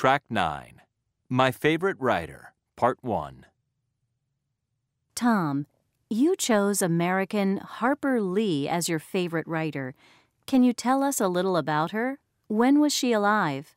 Track 9 My Favorite Writer, Part 1. Tom, you chose American Harper Lee as your favorite writer. Can you tell us a little about her? When was she alive?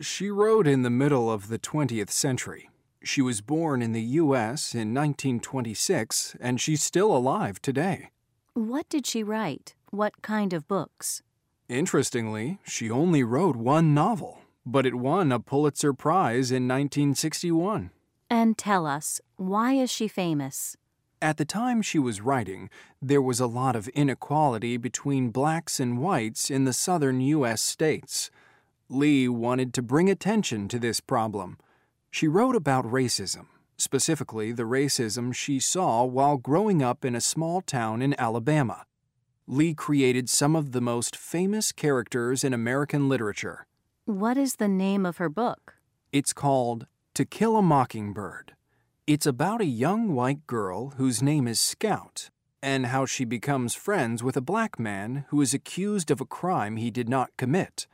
She wrote in the middle of the 20th century. She was born in the U.S. in 1926, and she's still alive today. What did she write? What kind of books? Interestingly, she only wrote one novel, but it won a Pulitzer Prize in 1961. And tell us, why is she famous? At the time she was writing, there was a lot of inequality between blacks and whites in the southern U.S. states. Lee wanted to bring attention to this problem. She wrote about racism, specifically the racism she saw while growing up in a small town in Alabama. Lee created some of the most famous characters in American literature. What is the name of her book? It's called To Kill a Mockingbird. It's about a young white girl whose name is Scout and how she becomes friends with a black man who is accused of a crime he did not commit.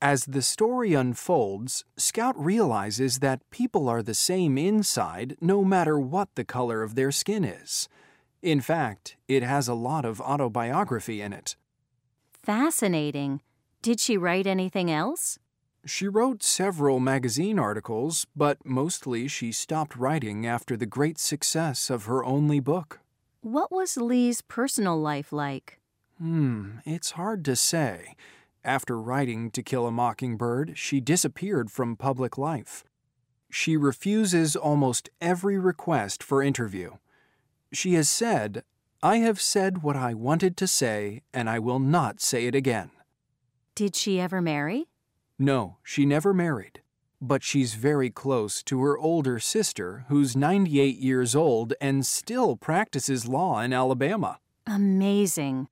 As the story unfolds, Scout realizes that people are the same inside no matter what the color of their skin is. In fact, it has a lot of autobiography in it. Fascinating. Did she write anything else? She wrote several magazine articles, but mostly she stopped writing after the great success of her only book. What was Lee's personal life like? Hmm, it's hard to say. After writing To Kill a Mockingbird, she disappeared from public life. She refuses almost every request for interview. She has said, I have said what I wanted to say, and I will not say it again. Did she ever marry? No, she never married. But she's very close to her older sister, who's 98 years old and still practices law in Alabama. Amazing.